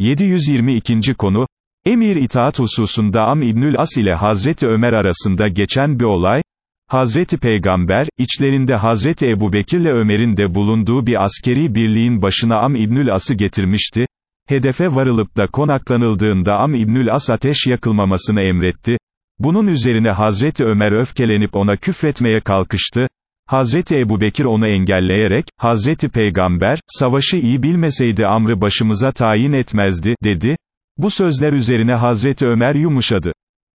722. konu, Emir itaat hususunda Am İbnül As ile Hazreti Ömer arasında geçen bir olay, Hazreti Peygamber, içlerinde Hazreti Ebu Bekirle Ömer'in de bulunduğu bir askeri birliğin başına Am İbnül As'ı getirmişti, hedefe varılıp da konaklanıldığında Am İbnül As ateş yakılmamasını emretti, bunun üzerine Hazreti Ömer öfkelenip ona küfretmeye kalkıştı, Hazreti Ebu Bekir onu engelleyerek, Hazreti Peygamber, savaşı iyi bilmeseydi Amr'ı başımıza tayin etmezdi, dedi, bu sözler üzerine Hazreti Ömer yumuşadı.